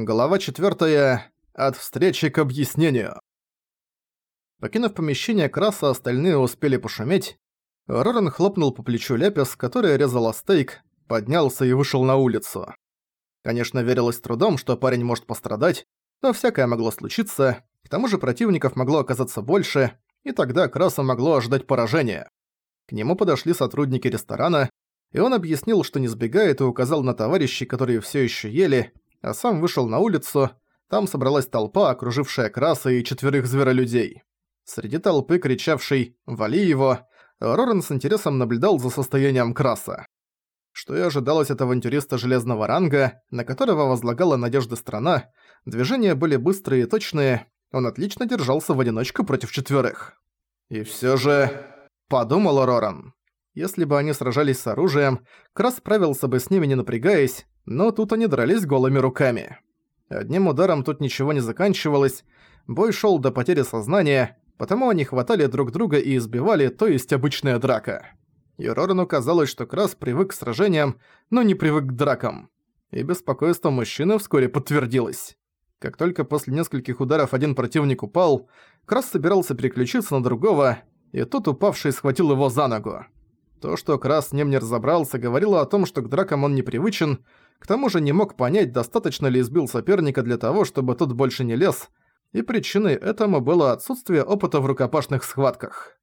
Глава 4. От встречи к объяснению. Покинув помещение Краса, остальные успели пошуметь. Роран хлопнул по плечу Лепис, которая резала стейк, поднялся и вышел на улицу. Конечно, верилось трудом, что парень может пострадать, но всякое могло случиться, к тому же противников могло оказаться больше, и тогда Краса могло ожидать поражения. К нему подошли сотрудники ресторана, и он объяснил, что не сбегает и указал на товарищей, которые все еще ели, а сам вышел на улицу, там собралась толпа, окружившая Краса и четверых зверолюдей. Среди толпы, кричавшей «Вали его!», Роран с интересом наблюдал за состоянием Краса. Что и ожидалось от авантюриста железного ранга, на которого возлагала надежды страна, движения были быстрые и точные, он отлично держался в одиночку против четверых. «И всё же...» – подумал Роран. Если бы они сражались с оружием, Крас справился бы с ними не напрягаясь, но тут они дрались голыми руками. Одним ударом тут ничего не заканчивалось, бой шел до потери сознания, потому они хватали друг друга и избивали, то есть обычная драка. И Рорану казалось, что Крас привык к сражениям, но не привык к дракам. И беспокойство мужчины вскоре подтвердилось. Как только после нескольких ударов один противник упал, Крас собирался переключиться на другого, и тут упавший схватил его за ногу. То, что Крас с ним не разобрался, говорило о том, что к дракам он непривычен, к тому же не мог понять, достаточно ли избил соперника для того, чтобы тот больше не лез, и причиной этому было отсутствие опыта в рукопашных схватках.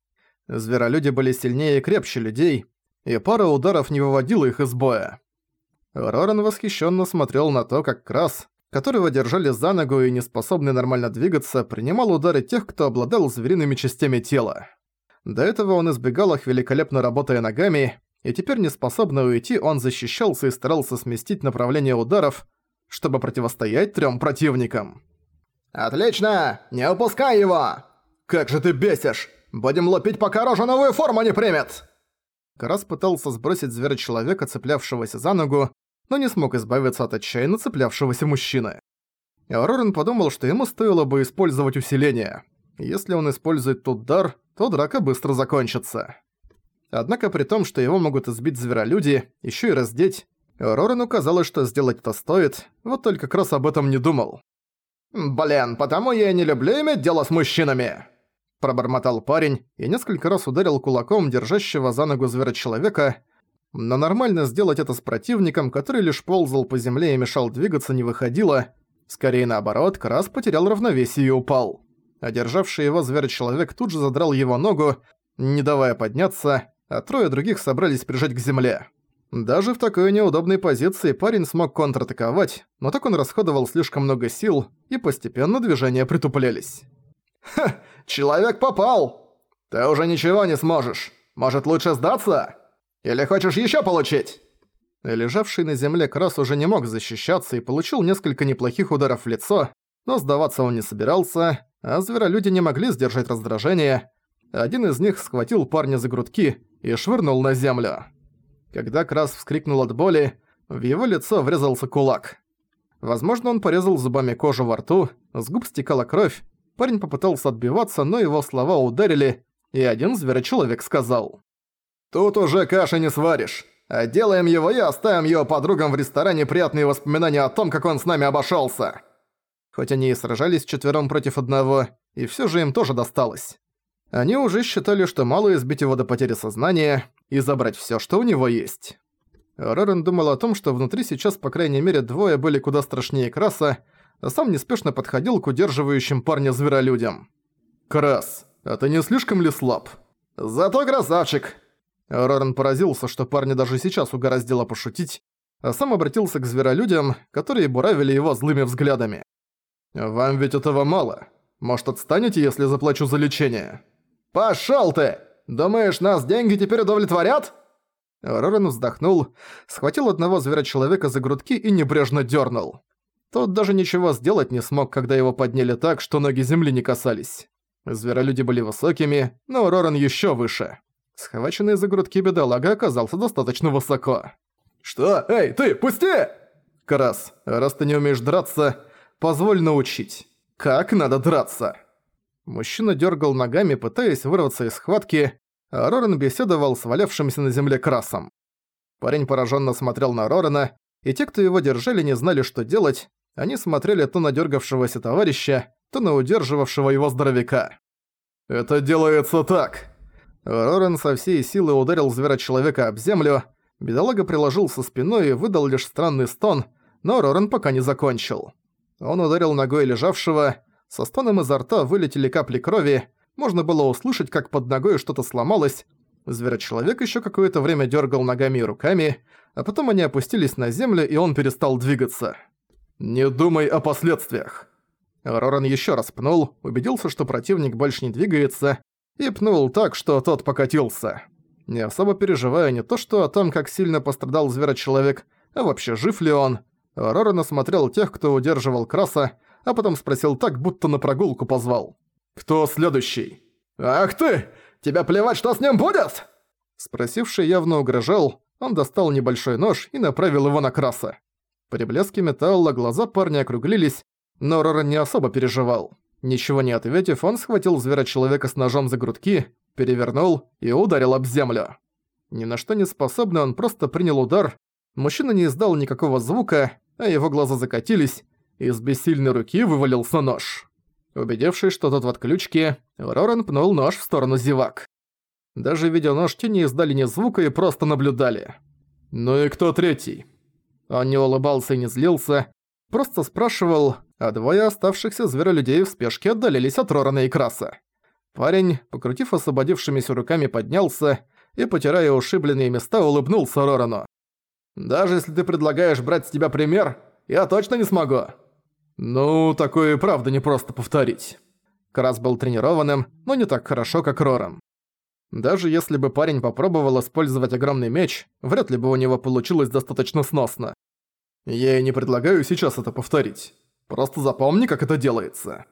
Зверолюди были сильнее и крепче людей, и пара ударов не выводила их из боя. Роран восхищенно смотрел на то, как Крас, которого держали за ногу и не способный нормально двигаться, принимал удары тех, кто обладал звериными частями тела. До этого он избегал их, великолепно работая ногами, и теперь неспособный уйти, он защищался и старался сместить направление ударов, чтобы противостоять трём противникам. «Отлично! Не упускай его! Как же ты бесишь! Будем лупить, пока рожа новую форму не примет!» Карас пытался сбросить зверя-человека, цеплявшегося за ногу, но не смог избавиться от отчаянно цеплявшегося мужчины. Рорен подумал, что ему стоило бы использовать усиление. Если он использует тут дар, то драка быстро закончится. Однако при том, что его могут избить зверолюди, еще и раздеть, Рорану казалось, что сделать это стоит, вот только Кросс об этом не думал. «Блин, потому я и не люблю иметь дело с мужчинами!» Пробормотал парень и несколько раз ударил кулаком держащего за ногу зверя-человека, но нормально сделать это с противником, который лишь ползал по земле и мешал двигаться, не выходило. Скорее наоборот, Крас потерял равновесие и упал. Одержавший его зверь-человек тут же задрал его ногу, не давая подняться, а трое других собрались прижать к земле. Даже в такой неудобной позиции парень смог контратаковать, но так он расходовал слишком много сил, и постепенно движения притуплялись. «Ха! Человек попал! Ты уже ничего не сможешь! Может, лучше сдаться? Или хочешь ещё получить?» Лежавший на земле Крас уже не мог защищаться и получил несколько неплохих ударов в лицо, но сдаваться он не собирался, а зверолюди не могли сдержать раздражение. Один из них схватил парня за грудки и швырнул на землю. Когда Крас вскрикнул от боли, в его лицо врезался кулак. Возможно, он порезал зубами кожу во рту, с губ стекала кровь, парень попытался отбиваться, но его слова ударили, и один зверочеловек сказал. «Тут уже каши не сваришь. Отделаем его и оставим его подругам в ресторане приятные воспоминания о том, как он с нами обошелся. Хоть они и сражались четвером против одного, и все же им тоже досталось. Они уже считали, что мало избить его до потери сознания и забрать все, что у него есть. Рорен думал о том, что внутри сейчас по крайней мере двое были куда страшнее Краса, а сам неспешно подходил к удерживающим парня зверолюдям. «Крас, а ты не слишком ли слаб?» «Зато красавчик!» Рорен поразился, что парня даже сейчас угораздило пошутить, а сам обратился к зверолюдям, которые буравили его злыми взглядами. «Вам ведь этого мало. Может, отстанете, если заплачу за лечение?» «Пошёл ты! Думаешь, нас деньги теперь удовлетворят?» Рорен вздохнул, схватил одного зверя-человека за грудки и небрежно дёрнул. Тот даже ничего сделать не смог, когда его подняли так, что ноги земли не касались. Зверолюди были высокими, но Рорен ещё выше. Схваченный за грудки бедолага оказался достаточно высоко. «Что? Эй, ты, пусти!» «Крас, раз ты не умеешь драться, Позволь научить. Как надо драться?» Мужчина дергал ногами, пытаясь вырваться из схватки, а Рорен беседовал с валявшимся на земле красом. Парень пораженно смотрел на Рорена, и те, кто его держали, не знали, что делать. Они смотрели то на дергавшегося товарища, то на удерживавшего его здоровяка. «Это делается так!» Рорен со всей силы ударил зверочеловека об землю, бедолага приложился спиной и выдал лишь странный стон, но Рорен пока не закончил. Он ударил ногой лежавшего, со стоном изо рта вылетели капли крови, можно было услышать, как под ногой что-то сломалось. Зверочеловек еще какое-то время дергал ногами и руками, а потом они опустились на землю, и он перестал двигаться. «Не думай о последствиях!» Роран еще раз пнул, убедился, что противник больше не двигается, и пнул так, что тот покатился. Не особо переживая не то что о том, как сильно пострадал зверочеловек, а вообще жив ли он, Роран осмотрел тех, кто удерживал Краса, а потом спросил так, будто на прогулку позвал. «Кто следующий?» «Ах ты! Тебя плевать, что с ним будет?» Спросивший явно угрожал, он достал небольшой нож и направил его на Краса. При блеске металла глаза парня округлились, но Роран не особо переживал. Ничего не ответив, он схватил зверочеловека с ножом за грудки, перевернул и ударил об землю. Ни на что не способный, он просто принял удар. Мужчина не издал никакого звука, а его глаза закатились, и с бессильной руки вывалился нож. Убедившись, что тот в отключке, Роран пнул нож в сторону зевак. Даже видя нож, те издали ни звука и просто наблюдали. «Ну и кто третий?» Он не улыбался и не злился, просто спрашивал, а двое оставшихся зверолюдей в спешке отдалились от Рорана и Краса. Парень, покрутив освободившимися руками, поднялся и, потирая ушибленные места, улыбнулся Рорану. «Даже если ты предлагаешь брать с тебя пример, я точно не смогу!» «Ну, такое и правда не просто повторить». Крас был тренированным, но не так хорошо, как Роран. Даже если бы парень попробовал использовать огромный меч, вряд ли бы у него получилось достаточно сносно. Я и не предлагаю сейчас это повторить. Просто запомни, как это делается».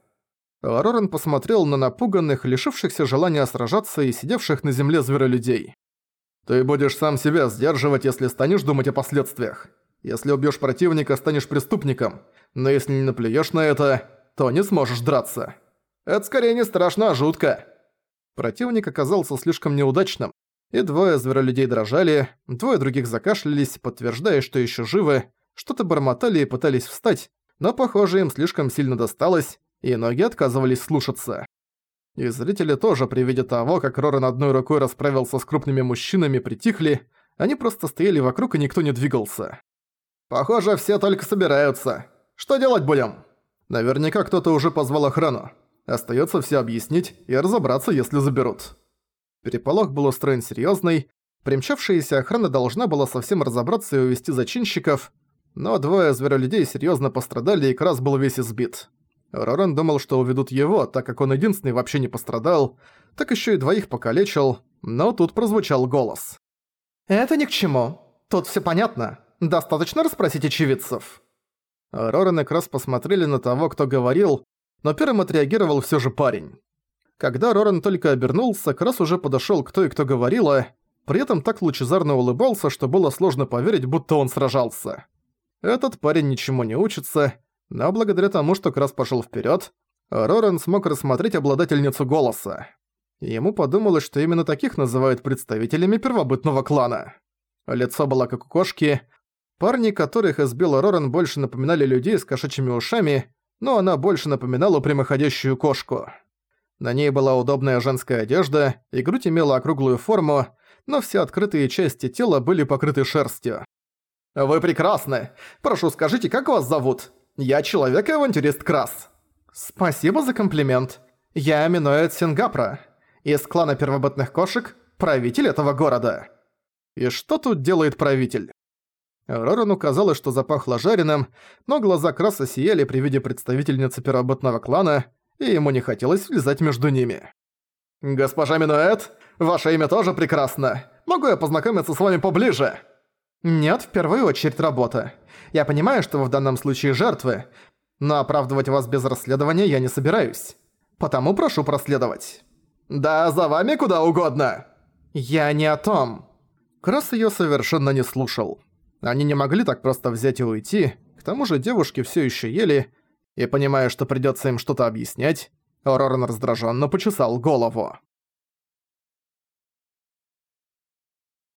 Роран посмотрел на напуганных, лишившихся желания сражаться и сидевших на земле зверолюдей. «Ты будешь сам себя сдерживать, если станешь думать о последствиях. Если убьёшь противника, станешь преступником, но если не наплюешь на это, то не сможешь драться. Это скорее не страшно, а жутко. Противник оказался слишком неудачным, и двое зверолюдей дрожали, двое других закашлялись, подтверждая, что еще живы, что-то бормотали и пытались встать, но, похоже, им слишком сильно досталось, и ноги отказывались слушаться. И зрители тоже при виде того, как Роран одной рукой расправился с крупными мужчинами, притихли, они просто стояли вокруг и никто не двигался. «Похоже, все только собираются. Что делать будем?» Наверняка кто-то уже позвал охрану. Остаётся все объяснить и разобраться, если заберут. Переполох был устроен серьёзный. Примчавшаяся охрана должна была совсем разобраться и увести зачинщиков, но двое зверолюдей серьёзно пострадали и Крас был весь избит. Роран думал, что уведут его, так как он единственный вообще не пострадал, так ещё и двоих покалечил, но тут прозвучал голос. «Это ни к чему. Тут всё понятно. Достаточно расспросить очевидцев». Роран и Крас посмотрели на того, кто говорил, но первым отреагировал всё же парень. Когда Роран только обернулся, Крас уже подошёл к той, кто говорила, при этом так лучезарно улыбался, что было сложно поверить, будто он сражался. Этот парень ничему не учится, но благодаря тому, что Крас пошёл вперёд, Роран смог рассмотреть обладательницу голоса. Ему подумалось, что именно таких называют представителями первобытного клана. Лицо было как у кошки, Парни, которых избил Роран, больше напоминали людей с кошачьими ушами, но она больше напоминала прямоходящую кошку. На ней была удобная женская одежда, и грудь имела округлую форму, но все открытые части тела были покрыты шерстью. «Вы прекрасны! Прошу, скажите, как вас зовут? Я человек-авантюрист Крас». «Спасибо за комплимент. Я Миноэд Сингапра. Из клана первобытных кошек, правитель этого города». «И что тут делает правитель?» Рорану казалось, что запахло жареным, но глаза Краса сияли при виде представительницы первобытного клана, и ему не хотелось влезать между ними. «Госпожа Минуэт, ваше имя тоже прекрасно. Могу я познакомиться с вами поближе?» «Нет, в первую очередь работа. Я понимаю, что вы в данном случае жертвы, но оправдывать вас без расследования я не собираюсь. Потому прошу проследовать». «Да, за вами куда угодно!» «Я не о том». Крас её совершенно не слушал. Они не могли так просто взять и уйти, к тому же девушки все еще ели, и понимая, что придется им что-то объяснять, Роран раздраженно почесал голову.